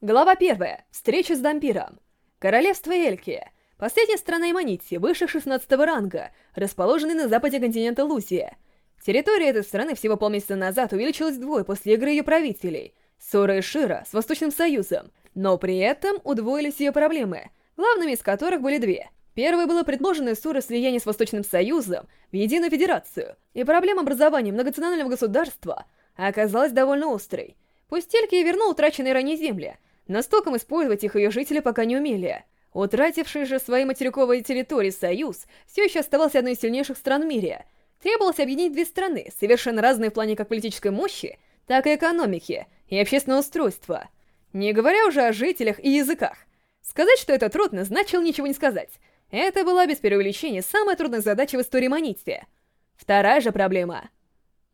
Глава 1. Встреча с Дампиром. Королевство Эльки. Последняя страна Эманити, выше 16 ранга, расположенной на западе континента Лузия. Территория этой страны всего полмесяца назад увеличилась вдвое после игры ее правителей, Сора и Шира с Восточным Союзом, но при этом удвоились ее проблемы, главными из которых были две. Первой было предложенное Сора слияние с Восточным Союзом в единую федерацию, и проблема образования многонационального государства оказалась довольно острой. Пусть Эльки и вернул утраченные ранее земли, Настоком использовать их ее жители пока не умели. Утративший же свои материковые территории Союз все еще оставался одной из сильнейших стран в мире. Требовалось объединить две страны, совершенно разные в плане как политической мощи, так и экономики и общественного устройства. Не говоря уже о жителях и языках. Сказать, что это трудно, значило ничего не сказать. Это была без преувеличения самая трудная задача в истории Манити. Вторая же проблема.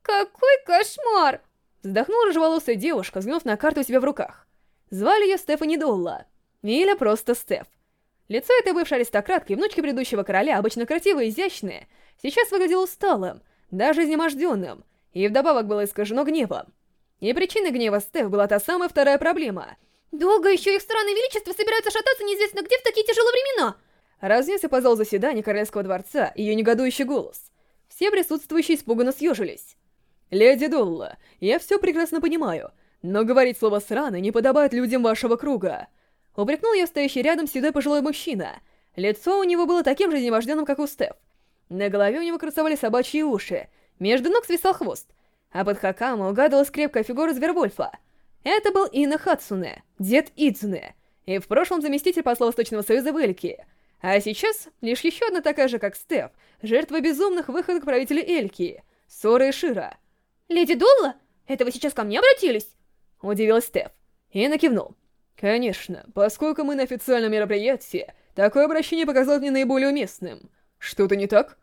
«Какой кошмар!» Вздохнула рыжеволосая девушка, взглянув на карту у себя в руках. Звали ее Стефани Долла. Или просто Стеф. Лицо этой бывшей аристократки, внучки предыдущего короля, обычно красивое и изящное, сейчас выглядело усталым, даже изнеможденным, и вдобавок было искажено гневом. И причиной гнева Стеф была та самая вторая проблема. «Долго еще их странное величество собираются шататься неизвестно где в такие тяжелые времена!» Разнесся по залу заседания Королевского дворца ее негодующий голос. Все присутствующие испуганно съежились. «Леди Долла, я все прекрасно понимаю, но говорить слово «срано» не подобает людям вашего круга. Упрекнул ее стоящий рядом седой пожилой мужчина. Лицо у него было таким же изнеможденным, как у Стеф. На голове у него красовали собачьи уши, между ног свисал хвост, а под Хакама угадывалась крепкая фигура Звервольфа. Это был Ина Хацуне, дед Идзуне, и в прошлом заместитель посла Восточного Союза в. А сейчас лишь еще одна такая же, как Стеф, жертва безумных выходок правителей Эльки, Сора и Шира. «Леди Долла? Это вы сейчас ко мне обратились?» Удивилась Стеф. И накивнул. Конечно, поскольку мы на официальном мероприятии, такое обращение показалось мне наиболее уместным. Что-то не так?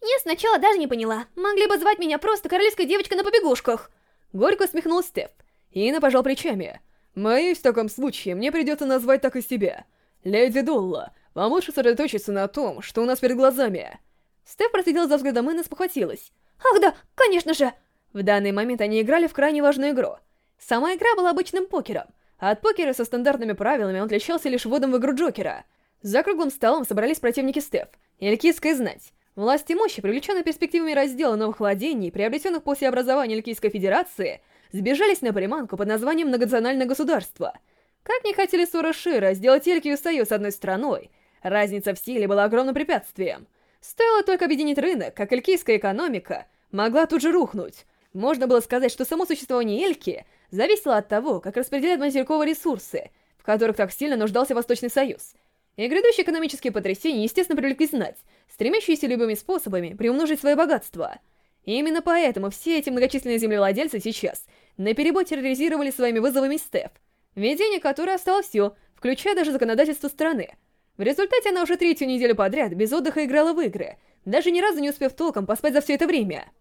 Я сначала даже не поняла. Могли бы звать меня просто королевская девочка на побегушках. Горько усмехнулась Стеф. Ина пожал плечами. Моей в таком случае мне придется назвать так и себя. Леди Долла, вам лучше сосредоточиться на том, что у нас перед глазами. Стеф проследила за взглядом Инны и спохватилась. Ах да, конечно же! В данный момент они играли в крайне важную игру — Сама игра была обычным покером, а от покера со стандартными правилами он отличался лишь вводом в игру Джокера. За круглым столом собрались противники Стеф, Элькийская знать. Власть и мощи, привлеченные перспективами раздела новых владений, приобретенных после образования Элькийской Федерации, сбежались на приманку под названием «Многонациональное государство». Как не хотели Сора Шира сделать Элькию союз одной страной, разница в силе была огромным препятствием. Стоило только объединить рынок, как элькийская экономика могла тут же рухнуть. Можно было сказать, что само существование Эльки зависело от того, как распределяют материковые ресурсы, в которых так сильно нуждался Восточный Союз. И грядущие экономические потрясения, естественно, привлекли знать, стремящиеся любыми способами приумножить свое богатство. И именно поэтому все эти многочисленные землевладельцы сейчас наперебой терроризировали своими вызовами Стеф, ведение которой осталось все, включая даже законодательство страны. В результате она уже третью неделю подряд без отдыха играла в игры, даже ни разу не успев толком поспать за все это время.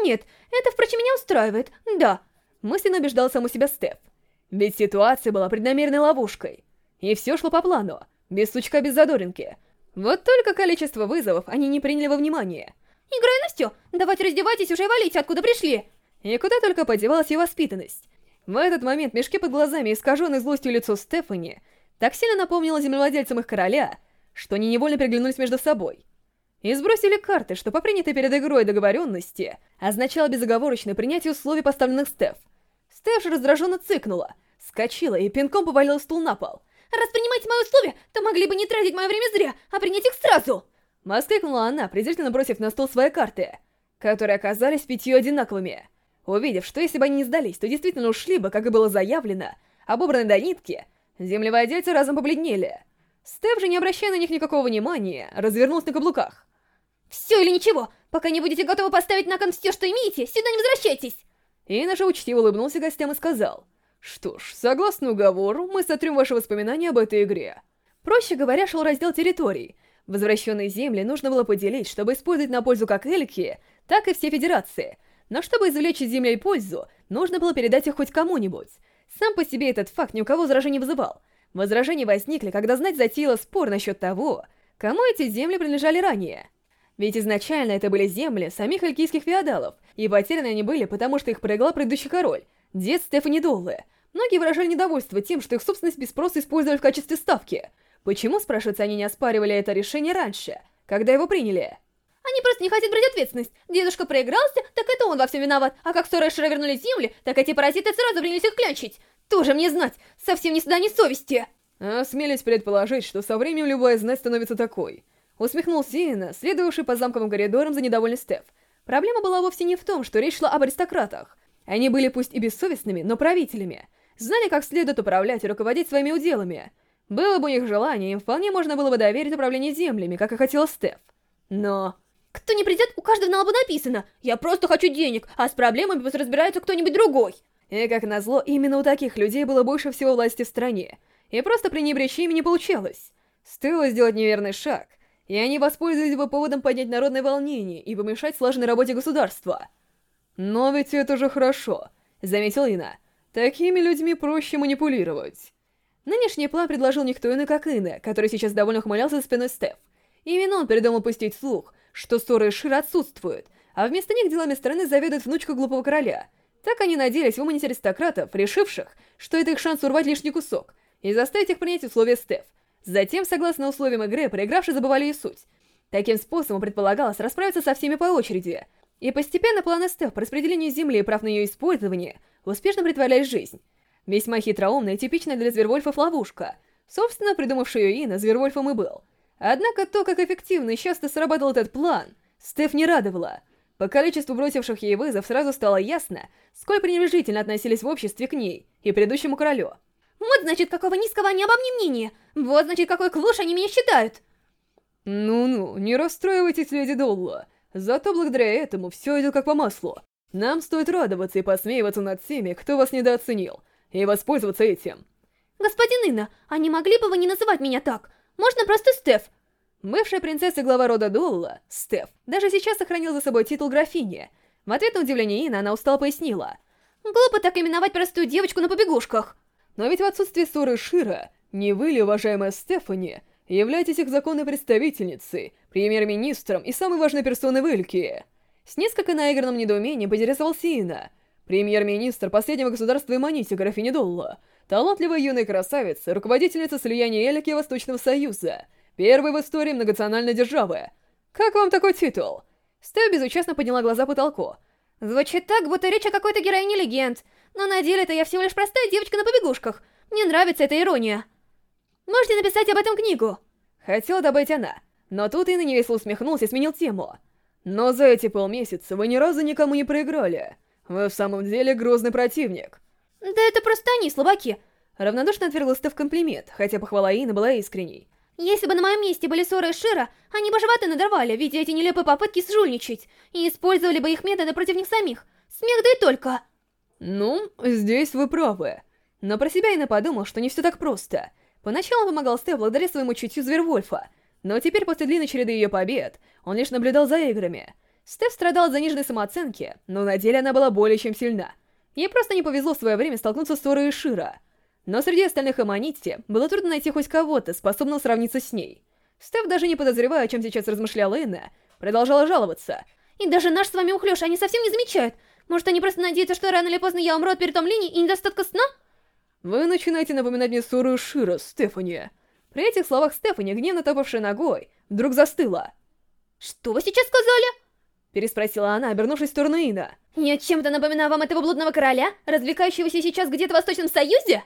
Нет, это, впрочем, меня устраивает, да, мысленно убеждал саму себя Стеф. Ведь ситуация была преднамеренной ловушкой. И все шло по плану, без сучка, без задоринки. Вот только количество вызовов они не приняли во внимание. «Играй на стё! Давайте раздевайтесь уже и валите, откуда пришли!» И куда только подевалась ее воспитанность. В этот момент мешки под глазами искаженной злостью лицо Стефани так сильно напомнило землевладельцам их короля, что они невольно приглянулись между собой. И сбросили карты, что по принятой перед игрой договоренности означало безоговорочное принятие условий, поставленных Стеф. Же раздраженно цыкнула, скочила и пинком повалила стул на пол. «Раз принимаете мои условия, то могли бы не тратить мое время зря, а принять их сразу!» Воскликнула она, презрительно бросив на стол свои карты, которые оказались пятью одинаковыми. Увидев, что если бы они не сдались, то действительно ушли бы, как и было заявлено, обобраны до нитки, землевладельцы разом побледнели. Стеф же, не обращая на них никакого внимания, развернулся на каблуках. «Все или ничего! Пока не будете готовы поставить на кон все, что имеете, сюда не возвращайтесь!» Инна же учтиво улыбнулся гостям и сказал, «Что ж, согласно уговору, мы сотрем ваши воспоминания об этой игре». Проще говоря, шел раздел территорий. Возвращенные земли нужно было поделить, чтобы использовать на пользу как Эльки, так и все федерации. Но чтобы извлечь из земли пользу, нужно было передать их хоть кому-нибудь. Сам по себе этот факт ни у кого возражений вызывал. Возражения возникли, когда знать затеяла спор насчет того, кому эти земли принадлежали ранее. Ведь изначально это были земли самих элькийских феодалов, и потеряны они были, потому что их проиграл предыдущий король, дед Стефани Доллы. Многие выражали недовольство тем, что их собственность без спроса использовали в качестве ставки. Почему, спрашивается, они не оспаривали это решение раньше, когда его приняли? Они просто не хотят брать ответственность. Дедушка проигрался, так это он во всем виноват. А как Сора и Шира вернули земли, так эти паразиты сразу принялись их клянчить. Тоже мне знать. Совсем ни суда, ни совести. Осмелись предположить, что со временем любая знать становится такой. Усмехнулся Иена, следовавший по замковым коридорам за недовольный Стеф. Проблема была вовсе не в том, что речь шла об аристократах. Они были пусть и бессовестными, но правителями. Знали, как следует управлять и руководить своими уделами. Было бы у них желание, им вполне можно было бы доверить управление землями, как и хотела Стеф. Но... Кто не придет, у каждого на лбу написано «Я просто хочу денег, а с проблемами пусть разбирается кто-нибудь другой». И, как назло, именно у таких людей было больше всего власти в стране. И просто пренебречь ими не получалось. Стоило сделать неверный шаг, и они воспользовались бы поводом поднять народное волнение и помешать слаженной работе государства. «Но ведь это же хорошо», — заметил Ина. «Такими людьми проще манипулировать». Нынешний план предложил никто иной, как Ина, который сейчас довольно ухмылялся за спиной Стеф. Именно он придумал пустить слух, что Сора и Шир отсутствуют, а вместо них делами страны заведует внучка глупого короля. Так они надеялись выманить аристократов, решивших, что это их шанс урвать лишний кусок, и заставить их принять условия Стеф. Затем, согласно условиям игры, проигравшие забывали и суть. Таким способом предполагалось расправиться со всеми по очереди, и постепенно планы Стеф по распределению земли и прав на ее использование успешно притворялись в жизнь. Весьма хитроумная и типичная для Звервольфов ловушка. Собственно, придумавший ее Ина Звервольфом и был. Однако то, как эффективно и часто сработал этот план, Стеф не радовало. По количеству бросивших ей вызов сразу стало ясно, сколь пренебрежительно относились в обществе к ней и предыдущему королю. Вот значит, какого низкого они обо мне мнения. Вот значит, какой клуш они меня считают. Ну-ну, не расстраивайтесь, леди Долла. Зато благодаря этому все идет как по маслу. Нам стоит радоваться и посмеиваться над теми, кто вас недооценил, и воспользоваться этим. Господин Инна, а не могли бы вы не называть меня так? Можно просто Стеф. Бывшая принцесса и глава рода Долла, Стеф, даже сейчас сохранил за собой титул графини. В ответ на удивление Инна она устало пояснила. Глупо так именовать простую девочку на побегушках. Но ведь в отсутствии ссоры Шира, не вы ли, уважаемая Стефани, являетесь их законной представительницей, премьер-министром и самой важной персоной в Эльке? С несколько наигранным недоумением поинтересовался Ина. Премьер-министр последнего государства Эманиси, графини Долла, талантливая юная красавица, руководительница слияния Эльки и Восточного Союза, первой в истории многонациональной державы. Как вам такой титул? Стеф безучастно подняла глаза потолку. Звучит так, будто речь о какой-то героине легенд. Но на деле это я всего лишь простая девочка на побегушках. Мне нравится эта ирония. Можете написать об этом книгу. Хотела добавить она, но тут Инна невесело усмехнулся и сменил тему. Но за эти полмесяца вы ни разу никому не проиграли. Вы в самом деле грозный противник. Да это просто они, слабаки. Равнодушно отвергла в комплимент, хотя похвала Инны была искренней. Если бы на моем месте были Сора и Шира, они бы животы надорвали, видя эти нелепые попытки сжульничать, и использовали бы их методы против них самих. Смех да и только. Ну, здесь вы правы. Но про себя Инна подумал, что не все так просто. Поначалу он помогал Стэ благодаря своему чутью Звервольфа, но теперь после длинной череды ее побед, он лишь наблюдал за играми. Стеф страдал от заниженной самооценки, но на деле она была более чем сильна. Ей просто не повезло в свое время столкнуться с Сорой и Шира. Но среди остальных Аманити было трудно найти хоть кого-то, способного сравниться с ней. Стеф, даже не подозревая, о чем сейчас размышляла Инна, продолжала жаловаться. «И даже наш с вами ухлёж они совсем не замечают. Может, они просто надеются, что рано или поздно я умру от перетомления и недостатка сна?» «Вы начинаете напоминать мне ссору Шира, Стефани». При этих словах Стефани, гневно топавшая ногой, вдруг застыла. «Что вы сейчас сказали?» Переспросила она, обернувшись в сторону Ина. «Я чем-то напоминаю вам этого блудного короля, развлекающегося сейчас где-то в Восточном Союзе?»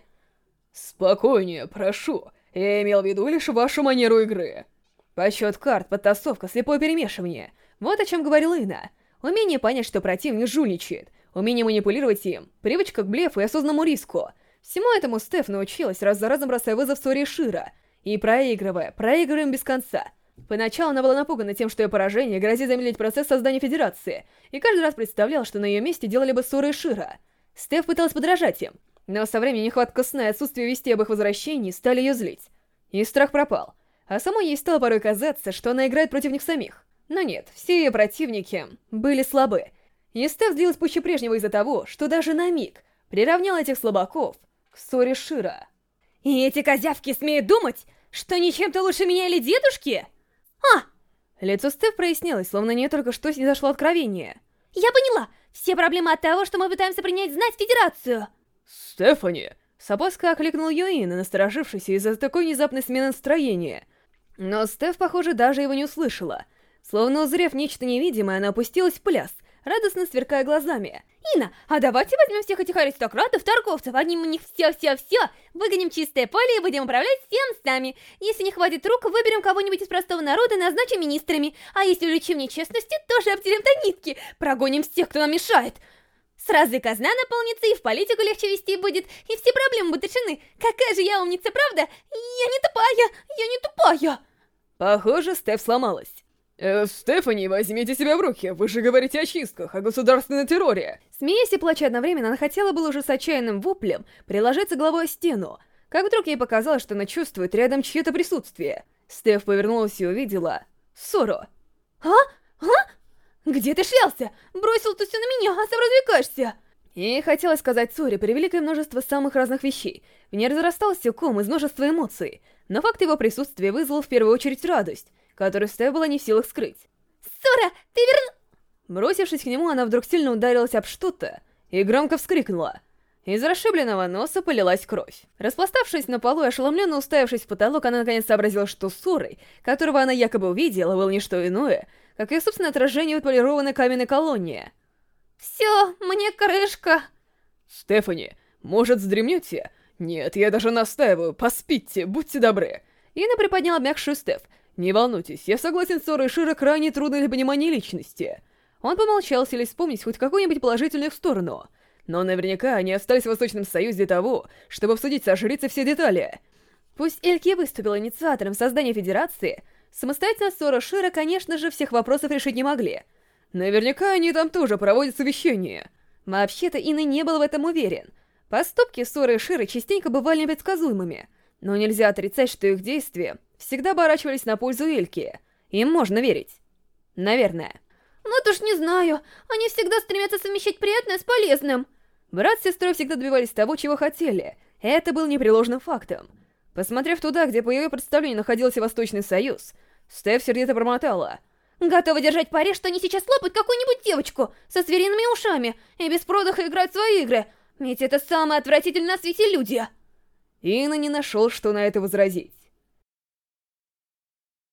«Спокойнее, прошу. Я имел в виду лишь вашу манеру игры». Подсчет карт, подтасовка, слепое перемешивание. Вот о чем говорил Ино. Умение понять, что противник жульничает. Умение манипулировать им. Привычка к блефу и осознанному риску. Всему этому Стеф научилась, раз за разом бросая вызов Соре и Широ. И проигрывая, проигрывая без конца. Поначалу она была напугана тем, что ее поражение грозит замедлить процесс создания Федерации, и каждый раз представляла, что на ее месте делали бы Сора и Широ. Стеф пыталась подражать им, но со временем нехватка сна и отсутствие вести об их возвращении стали ее злить. И страх пропал. А самой ей стало порой казаться, что она играет против них самих. Но нет, все ее противники были слабы. И Стеф злилась пуще прежнего из-за того, что даже на миг приравнял этих слабаков к ссоре Шира. «И эти козявки смеют думать, что ничем-то лучше меня или дедушки?» «А!» Лицо Стеф прояснилось, словно не только что снизошло откровение. «Я поняла! Все проблемы от того, что мы пытаемся принять знать Федерацию!» «Стефани!» С опаской окликнул Юина, насторожившись из-за такой внезапной смены настроения. Но Стеф, похоже, даже его не услышала. Словно узрев нечто невидимое, она опустилась в пляс, радостно сверкая глазами. «Ина, а давайте возьмем всех этих аристократов, торговцев, одним у них все-все-все, выгоним чистое поле и будем управлять всем сами. Если не хватит рук, выберем кого-нибудь из простого народа и назначим министрами. А если увлечем нечестности, тоже обтерем до нитки, прогоним всех, кто нам мешает». Сразу и казна наполнится, и в политику легче вести будет, и все проблемы будут решены. Какая же я умница, правда? Я не тупая, я не тупая. Похоже, Стеф сломалась. Э, Стефани, возьмите себя в руки, вы же говорите о чистках, о государственной терроре. Смеясь и плача одновременно, она хотела было уже с отчаянным воплем приложиться головой о стену, как вдруг ей показалось, что она чувствует рядом чье-то присутствие. Стеф повернулась и увидела... Сору. А? А? «Где ты шлялся? Бросил ты все на меня, а сам развлекаешься!» И хотела сказать Соре превеликое множество самых разных вещей. В ней разрастался ком из множества эмоций, но факт его присутствия вызвал в первую очередь радость, которую Стеф была не в силах скрыть. «Сора, ты верн...» Бросившись к нему, она вдруг сильно ударилась об что-то и громко вскрикнула. Из расшибленного носа полилась кровь. Распластавшись на полу и ошеломленно уставившись в потолок, она наконец сообразила, что Сорой, которого она якобы увидела, был не что иное, как и собственное отражение в отполированной каменной колонне. «Все, мне крышка!» «Стефани, может, вздремнете?» «Нет, я даже настаиваю, поспите, будьте добры!» Ина приподняла обмякшую Стеф. «Не волнуйтесь, я согласен с Сорой Широ крайне трудно для понимания личности». Он помолчал, селись вспомнить хоть какую-нибудь положительную сторону. Но наверняка они остались в Восточном Союзе для того, чтобы обсудить со жрицей все детали. Пусть Эльки выступил инициатором создания Федерации, Самостоятельно Сора Шира, конечно же, всех вопросов решить не могли. Наверняка они там тоже проводят совещание. Вообще-то Инна не был в этом уверен. Поступки Соры и Ширы частенько бывали непредсказуемыми, но нельзя отрицать, что их действия всегда оборачивались на пользу Эльки. Им можно верить. Наверное. Вот уж не знаю, они всегда стремятся совмещать приятное с полезным. Брат с сестрой всегда добивались того, чего хотели. Это был непреложным фактом. Посмотрев туда, где по ее представлению находился Восточный Союз, Стеф сердито промотала. «Готова держать пари, что они сейчас лопают какую-нибудь девочку со звериными ушами и без продыха играют в свои игры, ведь это самые отвратительные на свете люди!» Инна не нашел, что на это возразить.